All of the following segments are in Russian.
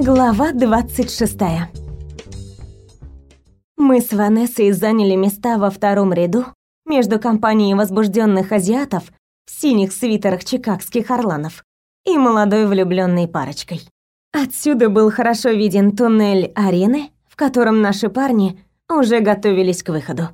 Глава 26 Мы с Ванессой заняли места во втором ряду между компанией возбужденных азиатов в синих свитерах чикагских орланов и молодой влюбленной парочкой. Отсюда был хорошо виден туннель арены, в котором наши парни уже готовились к выходу.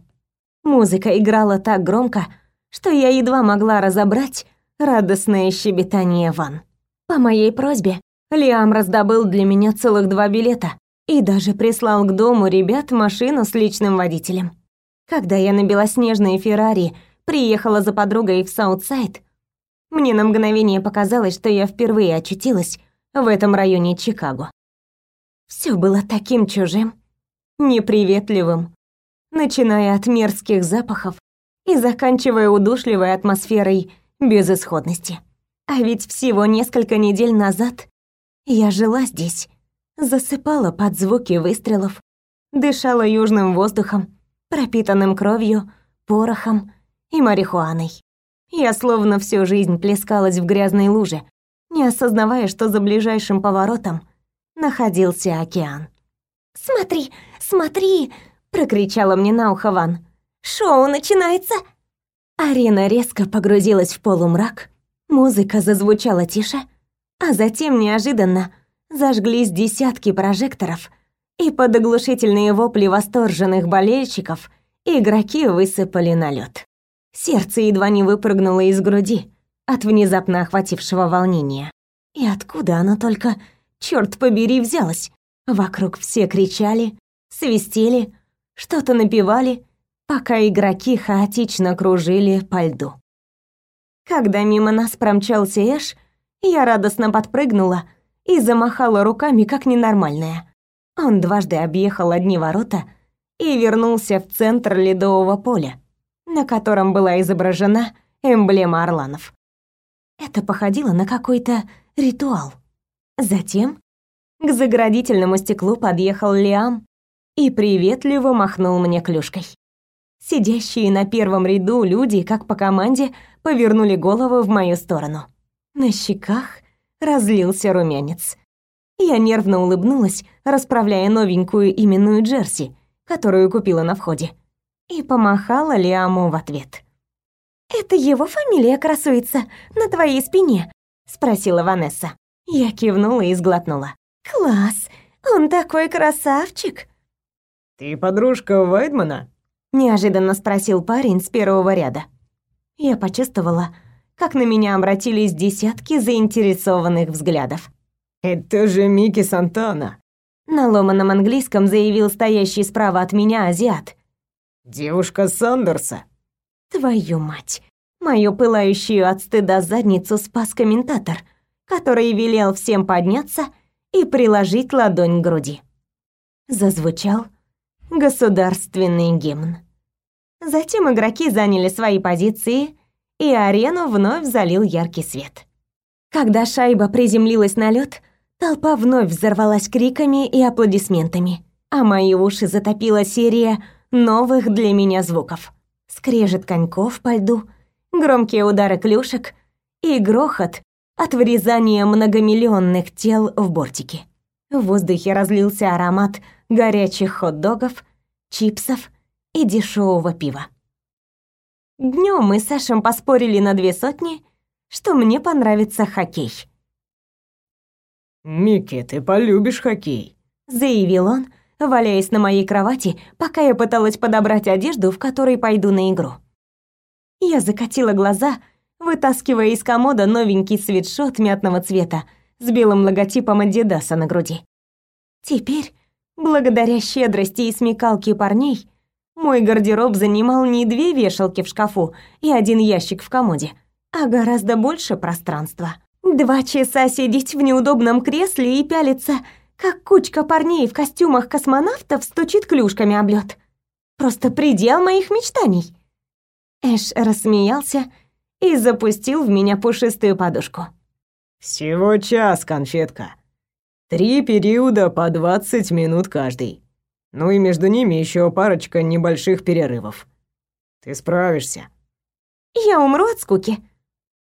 Музыка играла так громко, что я едва могла разобрать радостное щебетание Ван. По моей просьбе Лиам раздобыл для меня целых два билета и даже прислал к дому ребят машину с личным водителем. Когда я на белоснежной Феррари приехала за подругой в Саутсайд, мне на мгновение показалось, что я впервые очутилась в этом районе Чикаго. Все было таким чужим, неприветливым, начиная от мерзких запахов и заканчивая удушливой атмосферой безысходности. А ведь всего несколько недель назад я жила здесь, засыпала под звуки выстрелов, дышала южным воздухом, пропитанным кровью, порохом и марихуаной. Я словно всю жизнь плескалась в грязной луже, не осознавая, что за ближайшим поворотом находился океан. «Смотри, смотри!» — прокричала мне на ухо Ван. «Шоу начинается!» Арена резко погрузилась в полумрак, музыка зазвучала тише, а затем неожиданно зажглись десятки прожекторов, и под оглушительные вопли восторженных болельщиков игроки высыпали на лед. Сердце едва не выпрыгнуло из груди от внезапно охватившего волнения. И откуда оно только, черт побери, взялось? Вокруг все кричали, свистели, что-то напевали, пока игроки хаотично кружили по льду. Когда мимо нас промчался Эш, я радостно подпрыгнула и замахала руками, как ненормальная. Он дважды объехал одни ворота и вернулся в центр ледового поля, на котором была изображена эмблема орланов. Это походило на какой-то ритуал. Затем к заградительному стеклу подъехал Лиам и приветливо махнул мне клюшкой. Сидящие на первом ряду люди, как по команде, повернули голову в мою сторону. На щеках разлился румянец. Я нервно улыбнулась, расправляя новенькую именную джерси, которую купила на входе и помахала Лиаму в ответ. «Это его фамилия красуется на твоей спине?» — спросила Ванесса. Я кивнула и сглотнула. «Класс! Он такой красавчик!» «Ты подружка Вайдмана?» — неожиданно спросил парень с первого ряда. Я почувствовала, как на меня обратились десятки заинтересованных взглядов. «Это же Микки Сантана!» На ломаном английском заявил стоящий справа от меня азиат. Девушка Сандерса. Твою мать. Мою пылающую от стыда задницу спас комментатор, который велел всем подняться и приложить ладонь к груди. Зазвучал государственный гимн. Затем игроки заняли свои позиции, и арену вновь залил яркий свет. Когда шайба приземлилась на лед, толпа вновь взорвалась криками и аплодисментами, а мои уши затопила серия новых для меня звуков. Скрежет коньков по льду, громкие удары клюшек и грохот от врезания многомиллионных тел в бортики. В воздухе разлился аромат горячих хот-догов, чипсов и дешевого пива. Днем мы с Сашем поспорили на две сотни, что мне понравится хоккей. «Микки, ты полюбишь хоккей», — заявил он, валяясь на моей кровати, пока я пыталась подобрать одежду, в которой пойду на игру. Я закатила глаза, вытаскивая из комода новенький свитшот мятного цвета с белым логотипом Адидаса на груди. Теперь, благодаря щедрости и смекалке парней, мой гардероб занимал не две вешалки в шкафу и один ящик в комоде, а гораздо больше пространства. Два часа сидеть в неудобном кресле и пялиться как кучка парней в костюмах космонавтов стучит клюшками об лёд. Просто предел моих мечтаний. Эш рассмеялся и запустил в меня пушистую подушку. «Всего час, конфетка. Три периода по 20 минут каждый. Ну и между ними еще парочка небольших перерывов. Ты справишься». «Я умру от скуки?»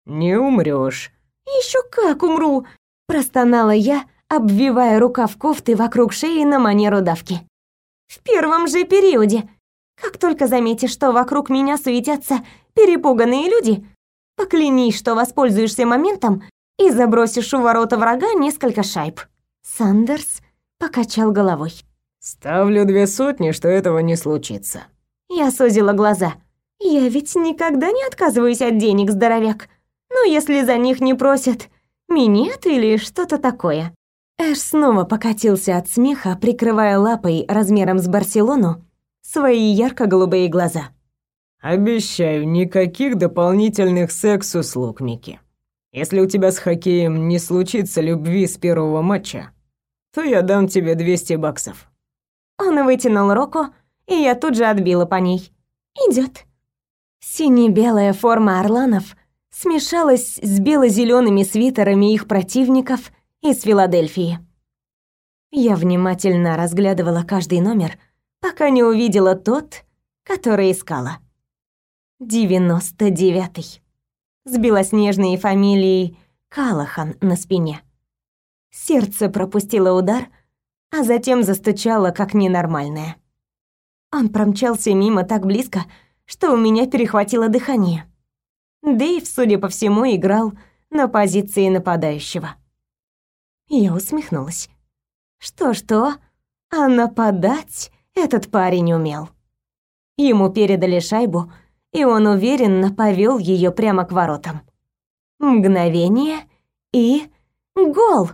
«Не умрёшь». «Ещё как умру!» – простонала я, обвивая рукав кофты вокруг шеи на манеру давки. «В первом же периоде. Как только заметишь, что вокруг меня суетятся перепуганные люди, поклянись, что воспользуешься моментом и забросишь у ворота врага несколько шайб». Сандерс покачал головой. «Ставлю две сотни, что этого не случится». Я сузила глаза. «Я ведь никогда не отказываюсь от денег, здоровяк. Но если за них не просят минет или что-то такое». Эш снова покатился от смеха, прикрывая лапой размером с Барселону свои ярко-голубые глаза. «Обещаю, никаких дополнительных секс-услуг, Микки. Если у тебя с хоккеем не случится любви с первого матча, то я дам тебе 200 баксов». Он вытянул руку, и я тут же отбила по ней. Идет. Сине-белая форма орланов смешалась с бело-зелеными свитерами их противников из Филадельфии. Я внимательно разглядывала каждый номер, пока не увидела тот, который искала. Девяносто девятый. С белоснежной фамилией Калахан на спине. Сердце пропустило удар, а затем застучало как ненормальное. Он промчался мимо так близко, что у меня перехватило дыхание. Дэйв, судя по всему, играл на позиции нападающего. Я усмехнулась. Что-что, а нападать этот парень умел. Ему передали шайбу, и он уверенно повел ее прямо к воротам. Мгновение и... гол!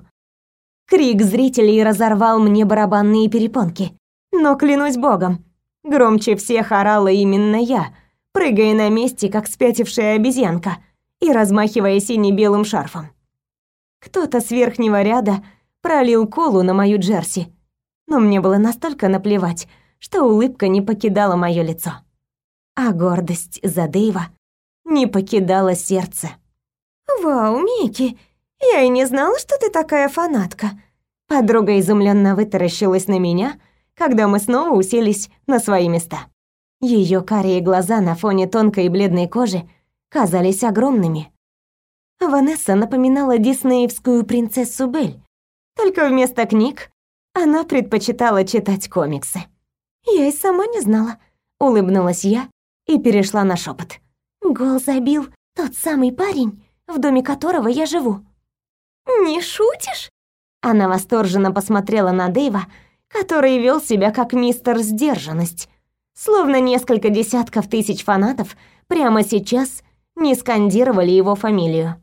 Крик зрителей разорвал мне барабанные перепонки. Но клянусь богом, громче всех орала именно я, прыгая на месте, как спятившая обезьянка, и размахивая сине-белым шарфом. Кто-то с верхнего ряда пролил колу на мою джерси, но мне было настолько наплевать, что улыбка не покидала моё лицо. А гордость за Дэйва не покидала сердце. «Вау, Микки, я и не знала, что ты такая фанатка». Подруга изумленно вытаращилась на меня, когда мы снова уселись на свои места. Ее карие глаза на фоне тонкой бледной кожи казались огромными. Ванесса напоминала диснеевскую принцессу Бель, только вместо книг она предпочитала читать комиксы. Я и сама не знала, улыбнулась я и перешла на шепот. Гол забил тот самый парень, в доме которого я живу. Не шутишь? Она восторженно посмотрела на Дэйва, который вел себя как мистер сдержанность, словно несколько десятков тысяч фанатов прямо сейчас не скандировали его фамилию.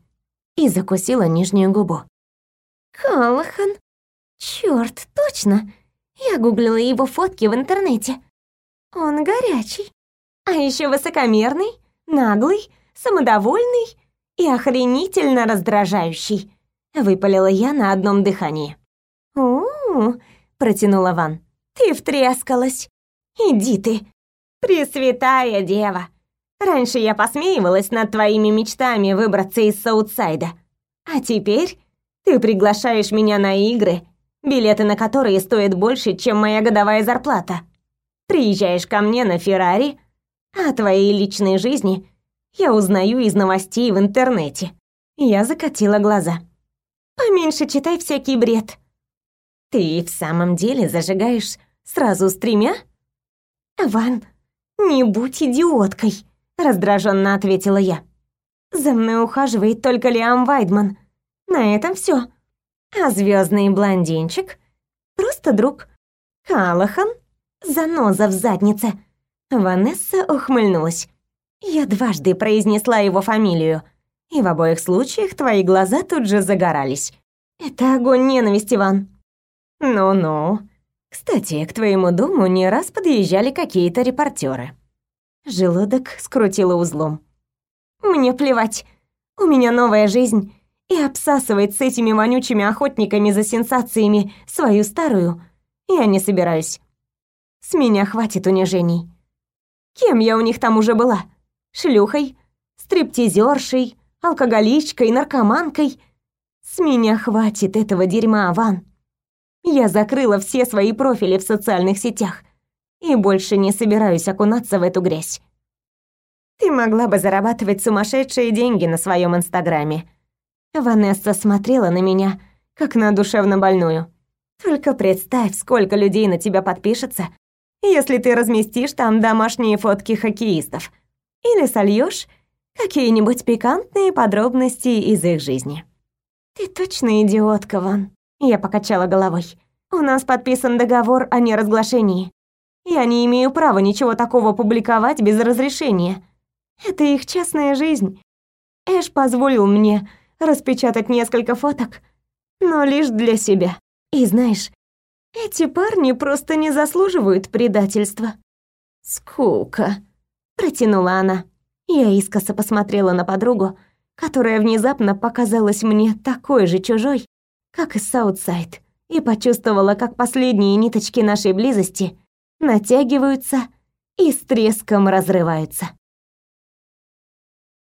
И закусила нижнюю губу. Калахан. Чёрт, точно. Я гуглила его фотки в интернете. Он горячий. А ещё высокомерный, наглый, самодовольный и охренительно раздражающий. Выпалила я на одном дыхании. «У-у-у», протянула Ван. «Ты втрескалась. Иди ты, Пресвятая Дева. Раньше я посмеивалась над твоими мечтами выбраться из Саутсайда. А теперь ты приглашаешь меня на игры, билеты на которые стоят больше, чем моя годовая зарплата. Приезжаешь ко мне на Феррари, а твоей личной жизни я узнаю из новостей в интернете. Я закатила глаза. Поменьше читай всякий бред. Ты в самом деле зажигаешь сразу с тремя? Ван, не будь идиоткой, раздраженно ответила я. За мной ухаживает только Лиам Вайдман. На этом все. А звездный блондинчик просто друг. Калахан заноза в заднице. Ванесса ухмыльнулась. Я дважды произнесла его фамилию, и в обоих случаях твои глаза тут же загорались. Это огонь ненависти, Иван. Ну-ну. Кстати, к твоему дому не раз подъезжали какие-то репортеры. Желудок скрутило узлом. Мне плевать. У меня новая жизнь, и обсасывать с этими вонючими охотниками за сенсациями свою старую я не собираюсь. С меня хватит унижений. Кем я у них там уже была? Шлюхой, стриптизершей, алкоголичкой, наркоманкой. С меня хватит этого дерьма, Ван. Я закрыла все свои профили в социальных сетях и больше не собираюсь окунаться в эту грязь. Ты могла бы зарабатывать сумасшедшие деньги на своем Инстаграме. Ванесса смотрела на меня, как на душевно больную. Только представь, сколько людей на тебя подпишется, если ты разместишь там домашние фотки хоккеистов или сольешь какие-нибудь пикантные подробности из их жизни. Ты точно идиотка, Ван. Я покачала головой. У нас подписан договор о неразглашении. Я не имею права ничего такого публиковать без разрешения. Это их частная жизнь. Эш позволил мне распечатать несколько фоток, но лишь для себя. И знаешь, эти парни просто не заслуживают предательства. Скука, протянула она. Я искоса посмотрела на подругу, которая внезапно показалась мне такой же чужой, как и Саутсайд, и почувствовала, как последние ниточки нашей близости натягиваются и с треском разрываются.